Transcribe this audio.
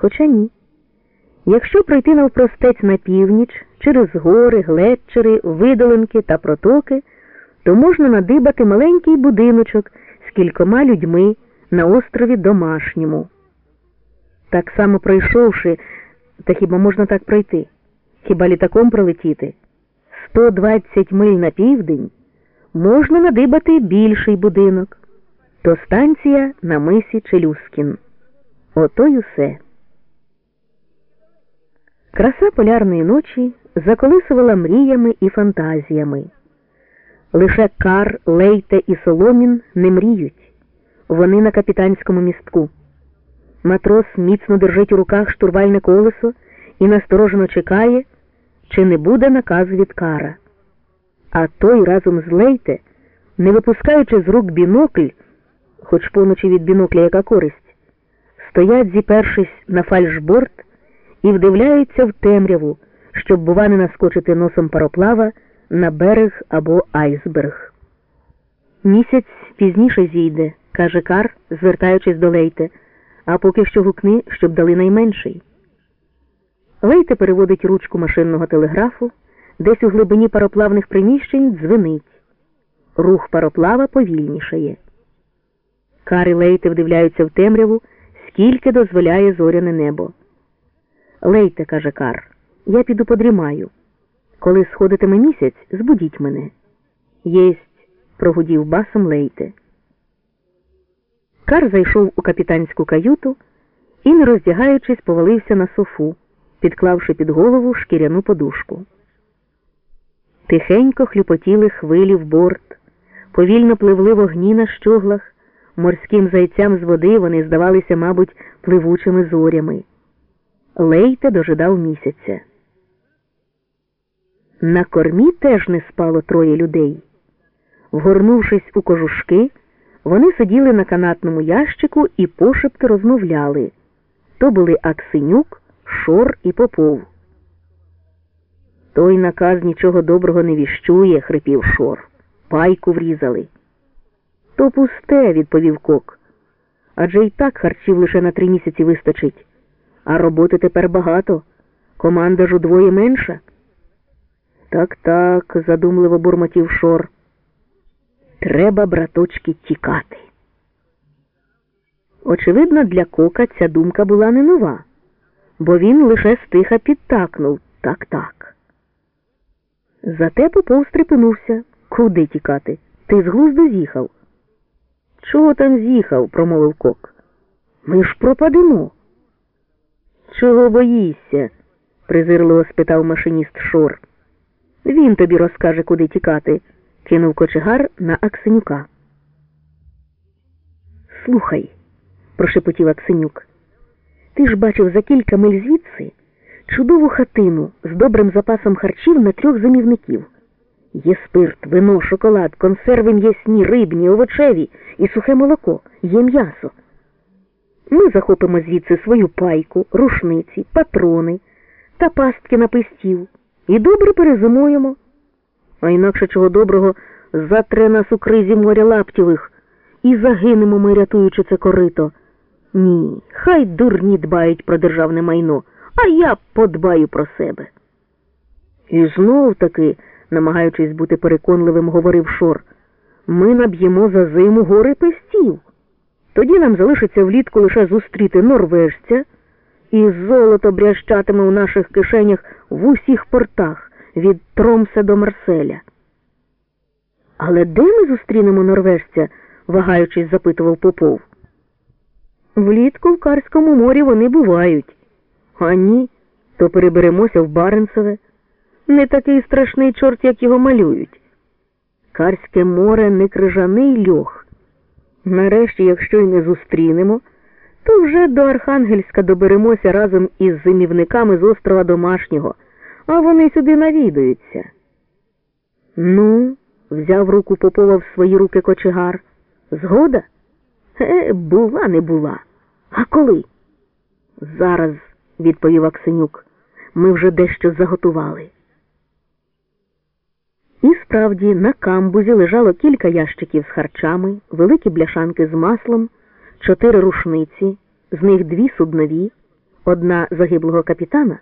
Хоча ні. Якщо пройти навпростець на північ, через гори, глетчери, видолинки та протоки, то можна надибати маленький будиночок з кількома людьми на острові Домашньому. Так само пройшовши, та хіба можна так пройти? Хіба літаком пролетіти? 120 миль на південь можна надибати більший будинок. То станція на мисі Челюскін. Ото й усе. Краса полярної ночі заколисувала мріями і фантазіями. Лише Кар, Лейте і Соломін не мріють. Вони на капітанському містку. Матрос міцно держить у руках штурвальне колесо і насторожено чекає, чи не буде наказу від Кара. А той разом з Лейте, не випускаючи з рук бінокль, хоч поночі від бінокля яка користь, стоять, зіпершись на фальшборд і вдивляються в темряву, щоб, бува, не наскочити носом пароплава на берег або айсберг. Місяць пізніше зійде, каже Кар, звертаючись до Лейте, а поки що гукни, щоб дали найменший. Лейте переводить ручку машинного телеграфу, десь у глибині пароплавних приміщень дзвенить. Рух пароплава повільнішає. Кар і Лейте вдивляються в темряву, скільки дозволяє зоряне небо. Лейте, каже Кар, я піду подрімаю. Коли сходитиме місяць, збудіть мене. Єсть, прогудів басом Лейте. Кар зайшов у капітанську каюту і, не роздягаючись, повалився на софу, підклавши під голову шкіряну подушку. Тихенько хлюпотіли хвилі в борт, повільно пливли вогні на щоглах, морським зайцям з води вони здавалися, мабуть, пливучими зорями. Лейте дожидав місяця. На кормі теж не спало троє людей. Вгорнувшись у кожушки, вони сиділи на канатному ящику і пошепки розмовляли. То були Аксенюк, Шор і Попов. Той наказ нічого доброго не віщує, хрипів Шор. Пайку врізали. То пусте, відповів Кок. Адже і так харчів лише на три місяці вистачить. А роботи тепер багато. Команда ж удвоє менша. Так, так, задумливо бурмотів Шор. Треба, браточки, тікати. Очевидно, для Кока ця думка була не нова, бо він лише стиха підтакнув так так. Зате Попов стрепенувся. Куди тікати? Ти з глузду з'їхав. Чого там з'їхав? промовив Кок. Ми ж пропадемо. Чого боїшся? презирливо спитав машиніст Шор. Він тобі розкаже, куди тікати, кинув кочегар на Аксенюка. Слухай, прошепотів Аксенюк. Ти ж бачив за кілька миль звідси чудову хатину з добрим запасом харчів на трьох замівників. Є спирт, вино, шоколад, консерви м'ясні, рибні, овочеві і сухе молоко, є м'ясо. Ми захопимо звідси свою пайку, рушниці, патрони та пастки на пистів і добре перезимуємо. А інакше чого доброго затре нас у кризі моря лаптєвих і загинемо ми, рятуючи це корито. Ні, хай дурні дбають про державне майно, а я подбаю про себе. І знов таки, намагаючись бути переконливим, говорив Шор, ми наб'ємо за зиму гори пестів. Тоді нам залишиться влітку лише зустріти норвежця, і золото брящатиме у наших кишенях в усіх портах від Тромса до Марселя. Але де ми зустрінемо норвежця? вагаючись, запитував Попов. Влітку в Карському морі вони бувають. А ні, то переберемося в Баренцеве. Не такий страшний чорт, як його малюють. Карське море не крижаний льох. Нарешті, якщо й не зустрінемо, то вже до Архангельська доберемося разом із зимівниками з острова Домашнього, а вони сюди навідуються. Ну, взяв руку Попова в свої руки кочегар. Згода? Е, була, не була. А коли? Зараз, відповів Аксенюк, ми вже дещо заготували. І справді на камбузі лежало кілька ящиків з харчами, великі бляшанки з маслом, чотири рушниці, з них дві суднові. Одна загиблого капітана,